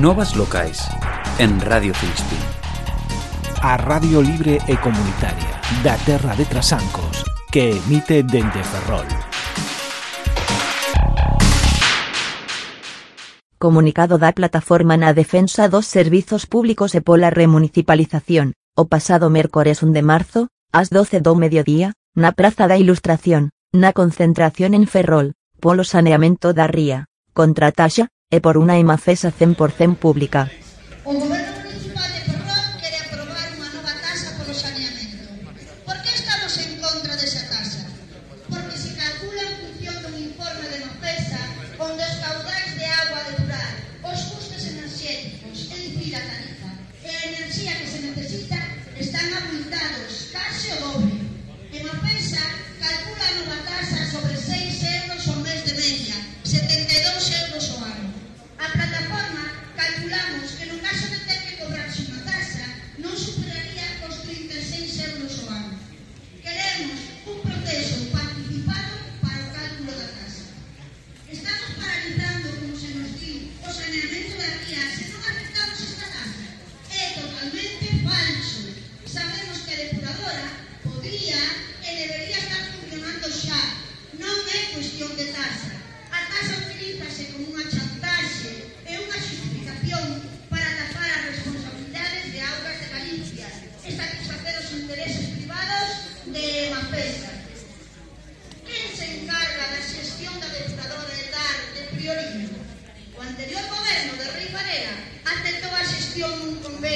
Novas Locais en Radio Filispín. A Radio Libre e Comunitaria da Terra de Trasancos que emite dende Ferrol. Comunicado da Plataforma na Defensa dos Servizos Públicos e pola Remunicipalización, o pasado mércores 1 de marzo, ás 12 do mediodía, na Praza da Ilustración, na concentración en Ferrol, polo saneamento da ría, contra taxa, e por una imagen 100% pública.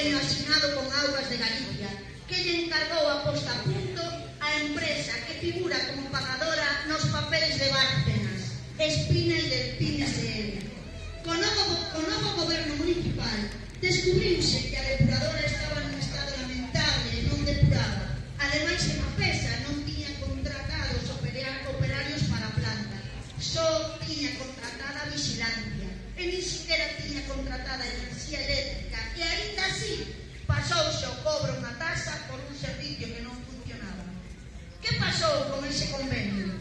convenio asinado con Augas de Galicia que lle encargou a posta a punto a empresa que figura como pagadora nos papeles de Bárcenas, Espina e del PIN SL. Con o novo goberno municipal descubriuse que Pasouse o cobro unha taxa por un servicio que non funcionaba. Que pasou con ese convenio?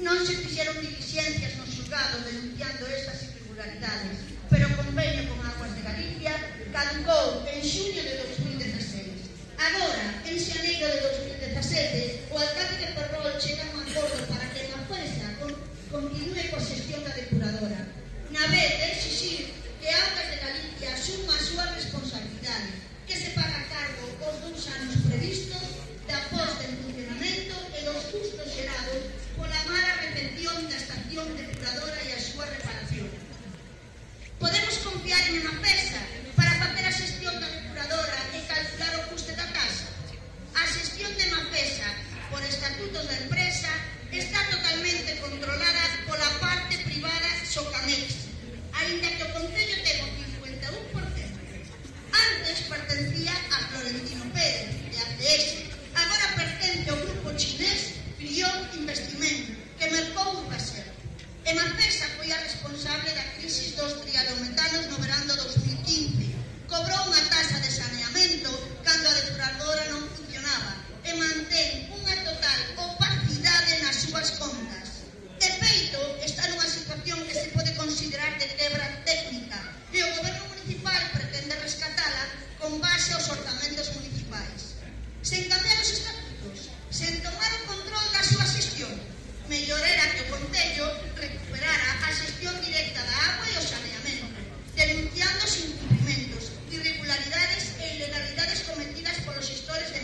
Non se fixeron diligencias no xulgado denunciando estas irregularidades, pero o convenio con Aguas de Galicia caducou en xuño de 2016. Agora, en xaneiro de 2017, o alcalde de Ferrol chega a un acordo para que a Mafuesa continue coa xestión da depuradora. Na vez de exixir los gestores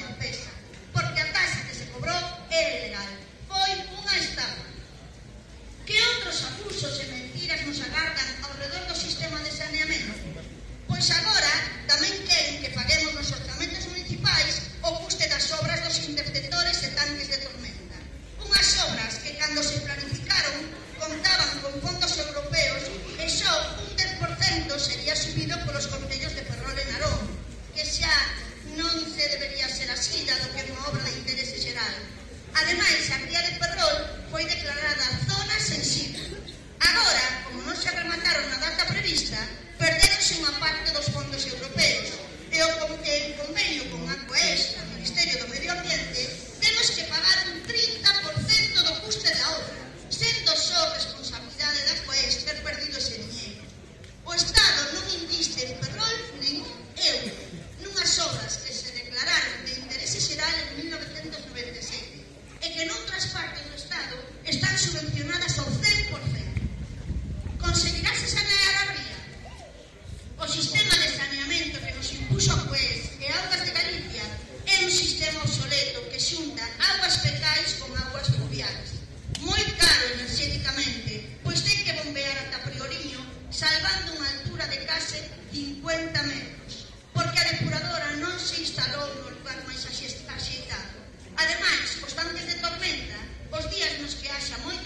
llamó